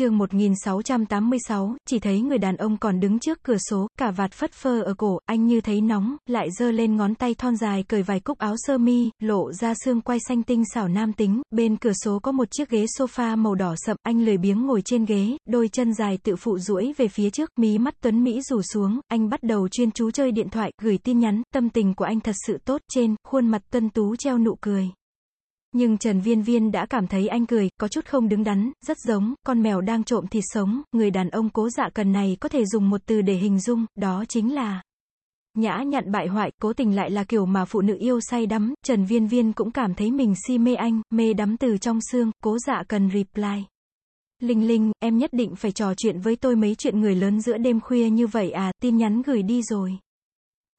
chương 1686, chỉ thấy người đàn ông còn đứng trước cửa số, cả vạt phất phơ ở cổ, anh như thấy nóng, lại giơ lên ngón tay thon dài cởi vài cúc áo sơ mi, lộ ra xương quay xanh tinh xảo nam tính, bên cửa số có một chiếc ghế sofa màu đỏ sậm, anh lười biếng ngồi trên ghế, đôi chân dài tự phụ duỗi về phía trước, mí mắt tuấn Mỹ rủ xuống, anh bắt đầu chuyên chú chơi điện thoại, gửi tin nhắn, tâm tình của anh thật sự tốt, trên, khuôn mặt tân tú treo nụ cười. Nhưng Trần Viên Viên đã cảm thấy anh cười, có chút không đứng đắn, rất giống, con mèo đang trộm thịt sống, người đàn ông cố dạ cần này có thể dùng một từ để hình dung, đó chính là nhã nhặn bại hoại, cố tình lại là kiểu mà phụ nữ yêu say đắm, Trần Viên Viên cũng cảm thấy mình si mê anh, mê đắm từ trong xương, cố dạ cần reply. Linh Linh, em nhất định phải trò chuyện với tôi mấy chuyện người lớn giữa đêm khuya như vậy à, tin nhắn gửi đi rồi.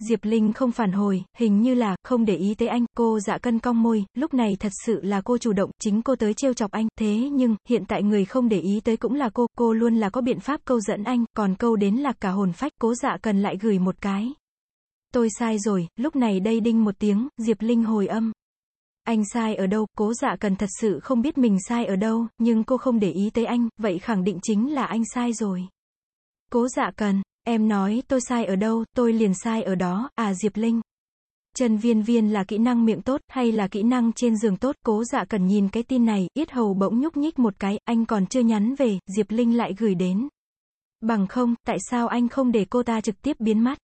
Diệp Linh không phản hồi, hình như là, không để ý tới anh, cô dạ cân cong môi, lúc này thật sự là cô chủ động, chính cô tới trêu chọc anh, thế nhưng, hiện tại người không để ý tới cũng là cô, cô luôn là có biện pháp câu dẫn anh, còn câu đến là cả hồn phách, cố dạ cần lại gửi một cái. Tôi sai rồi, lúc này đây đinh một tiếng, Diệp Linh hồi âm. Anh sai ở đâu, cố dạ cần thật sự không biết mình sai ở đâu, nhưng cô không để ý tới anh, vậy khẳng định chính là anh sai rồi. Cố dạ cần, Em nói tôi sai ở đâu, tôi liền sai ở đó, à Diệp Linh. Trần viên viên là kỹ năng miệng tốt, hay là kỹ năng trên giường tốt, cố dạ cần nhìn cái tin này, yết hầu bỗng nhúc nhích một cái, anh còn chưa nhắn về, Diệp Linh lại gửi đến. Bằng không, tại sao anh không để cô ta trực tiếp biến mắt?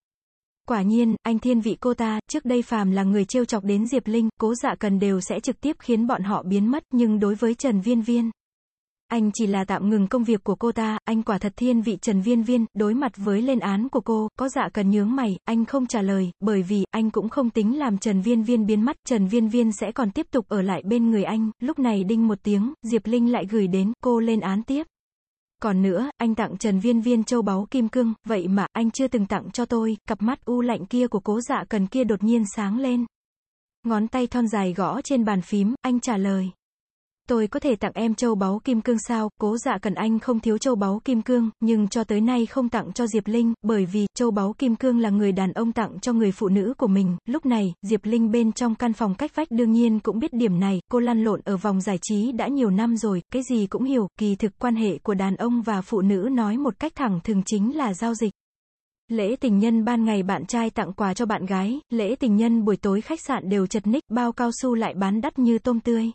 Quả nhiên, anh thiên vị cô ta, trước đây phàm là người trêu chọc đến Diệp Linh, cố dạ cần đều sẽ trực tiếp khiến bọn họ biến mất, nhưng đối với Trần Viên Viên, anh chỉ là tạm ngừng công việc của cô ta, anh quả thật thiên vị Trần Viên Viên, đối mặt với lên án của cô, có dạ cần nhướng mày, anh không trả lời, bởi vì, anh cũng không tính làm Trần Viên Viên biến mất Trần Viên Viên sẽ còn tiếp tục ở lại bên người anh, lúc này đinh một tiếng, Diệp Linh lại gửi đến, cô lên án tiếp. Còn nữa, anh tặng Trần Viên Viên châu báu kim cương, vậy mà, anh chưa từng tặng cho tôi, cặp mắt u lạnh kia của cố dạ cần kia đột nhiên sáng lên. Ngón tay thon dài gõ trên bàn phím, anh trả lời. Tôi có thể tặng em châu báu kim cương sao, cố dạ cần anh không thiếu châu báu kim cương, nhưng cho tới nay không tặng cho Diệp Linh, bởi vì, châu báu kim cương là người đàn ông tặng cho người phụ nữ của mình. Lúc này, Diệp Linh bên trong căn phòng cách vách đương nhiên cũng biết điểm này, cô lăn lộn ở vòng giải trí đã nhiều năm rồi, cái gì cũng hiểu, kỳ thực quan hệ của đàn ông và phụ nữ nói một cách thẳng thường chính là giao dịch. Lễ tình nhân ban ngày bạn trai tặng quà cho bạn gái, lễ tình nhân buổi tối khách sạn đều chật ních, bao cao su lại bán đắt như tôm tươi.